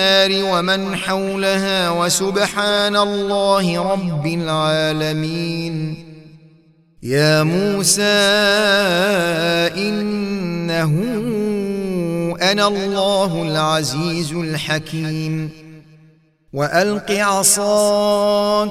النار ومن حولها وسبحان الله رب العالمين. يا موسى إنه أنا الله العزيز الحكيم. وألق عصاك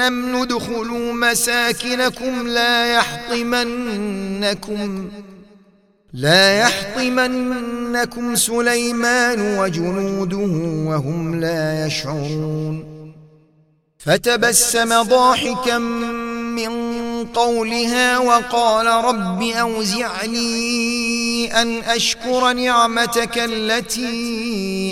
النمل ادخلوا مساكنكم لا يحطمنكم لا يحطمنكم سليمان وجنوده وهم لا يشعرون فتبسم ضاحكا من قولها وقال رب أوزعني أن أشكر نعمتك التي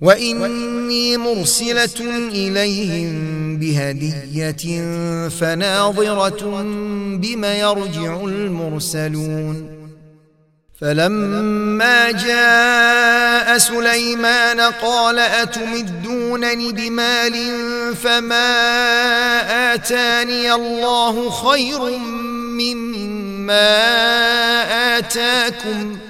وإني مرسلة إليهم بهدية فناظرة بم يرجع المرسلون. فلما جاء سليمان قال أتمدونني بمال فما آتاني الله خير مما آتاكم؟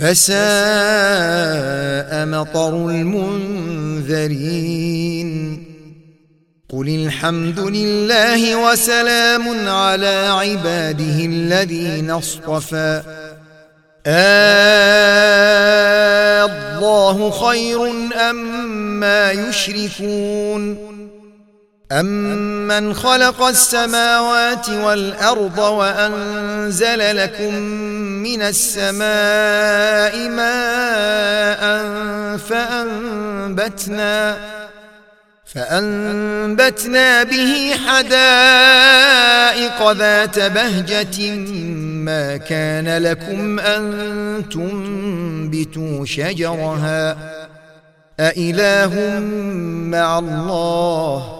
فساء مطر المنذرين. قل الحمد لله وسلام على عباده الذين اصطفى. آه الله خير أم يشركون. أمن خلق السماوات والأرض وأنزل لكم من السماء ماء فأنبتنا فأنبتنا به حدائق ذات بهجة ما كان لكم أن تنبتوا شجرها أإله مع الله